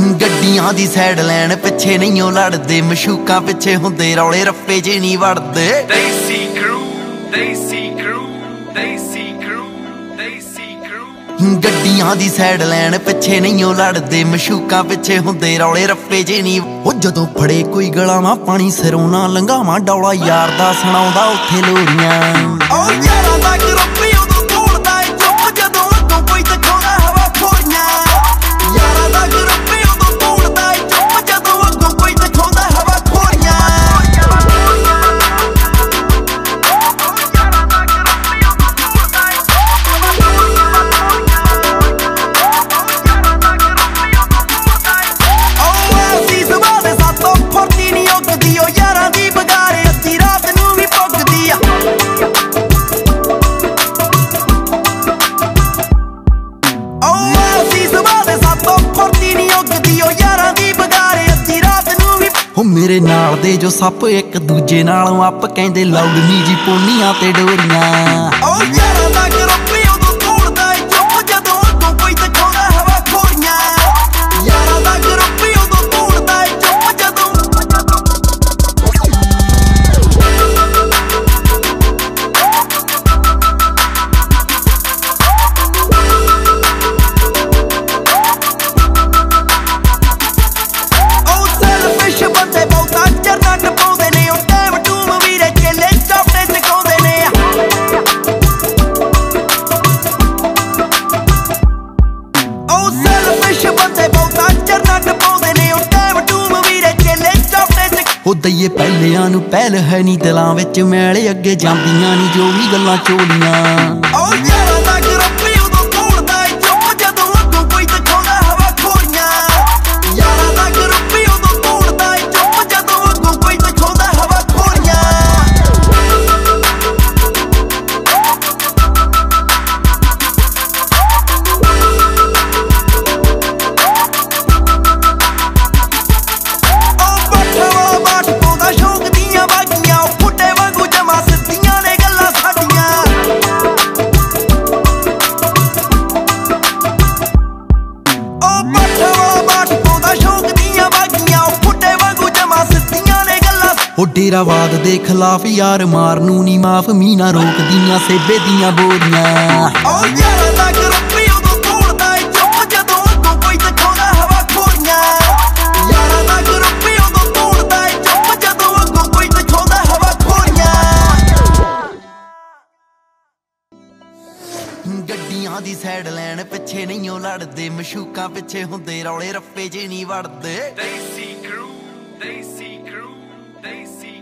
ਗੱਡੀਆਂ ਦੀ ਸਾਈਡ ਲੈਣ ਪਿੱਛੇ ਨਹੀਂ ਉਹ ਲੜਦੇ ਮਸ਼ੂਕਾਂ ਪਿੱਛੇ ਹੁੰਦੇ ਰੌਲੇ ਰੱਪੇ 'ਚ ਨਹੀਂ ਵੜਦੇ। They see crew, they see crew, they see crew, they see crew. ਗੱਡੀਆਂ ਦੀ ਸਾਈਡ ਲੈਣ ਪਿੱਛੇ ਨਹੀਂ ਉਹ ਲੜਦੇ ਮਸ਼ੂਕਾਂ ਪਿੱਛੇ ਹੁੰਦੇ ਰੌਲੇ ਰੱਪੇ 'ਚ ਨਹੀਂ। ਉਹ ਜਦੋਂ ਫੜੇ ਕੋਈ ਗਲਾਵਾਂ ਪਾਣੀ ਸਿਰੋਂ ਨਾ ਲੰਘਾਵਾਂ ਡੌਲਾ ਯਾਰ ਦਾ ਸੁਣਾਉਂਦਾ ਉੱਥੇ ਲੋਰੀਆਂ। ਉਹ ਯਾਰਾਂ ਦਾ ਗਰੁੱਪ ਸਾਤੋਂ ਫੁਰਤੀ ਨਹੀਂ ਉੱਗਦੀ ਓ ਯਾਰਾਂ ਦੀ ਬਗਾਰੇ ਅੱਧੀ ਰਾਤ ਨੂੰ ਵੀ ਹੋ ਮੇਰੇ ਨਾਲ ਦੇ ਜੋ ਸੱਪ ਇੱਕ ਦੂਜੇ ਨਾਲੋਂ ਅੱਪ ਕਹਿੰਦੇ ਲੌੜਨੀ ਜੀ ਪੋਨੀਆਂ ਤੇ ਡੋਰੀਆਂ। ਓ ਯਾਰਾਂ ਦਾ ਉਹ ਦਈਏ ਪਹਿਲਿਆਂ ਨੂੰ ਪਹਿਲ ਹੈ ਨਹੀਂ ਦਿਲਾਂ ਵਿੱਚ, ਮੈਲੇ ਅੱਗੇ ਜਾਂਦੀਆਂ ਨਹੀਂ ਜੋ ਵੀ ਗੱਲਾਂ ਚੋਲੀਆਂ। oh, ਉਹ ਡੇਰਾਵਾਦ ਦੇ ਖਿਲਾਫ ਯਾਰ ਮਾਰ ਨੂੰ ਨਹੀਂ ਮਾਫ ਮੀਨਾ ਰੋਕਦੀਆਂ ਸੇਬੇ ਦੀਆਂ ਬੋਰੀਆਂ। ਉਹ ਯਾਰਾਂ ਦਾ ਗਰੁੱਪ ਉਦੋਂ ਤੋੜਦਾ ਏ ਚੁੱਪ ਜਦੋਂ ਅੱਗੋਂ ਕੋਈ ਦਿਖਾਉਂਦਾ ਹਵਾ ਖੋਰੀਆਂ। ਯਾਰਾਂ ਦਾ ਗਰੁੱਪ ਉਦੋਂ ਤੋੜਦਾ ਏ ਚੁੱਪ ਜਦੋਂ ਅੱਗੋਂ ਕੋਈ ਦਿਖਾਉਂਦਾ ਹਵਾ ਖੋਰੀਆਂ। ਗੱਡੀਆਂ ਦੀ ਸਾਈਡ ਲੈਣ ਪਿੱਛੇ ਨਹੀਂ ਉਹ ਲੜਦੇ ਮਸ਼ੂਕਾਂ ਪਿੱਛੇ ਹੁੰਦੇ ਰੌਲੇ ਰੱਪੇ 'ਚ ਨਹੀਂ ਵੜਦੇ। They see they see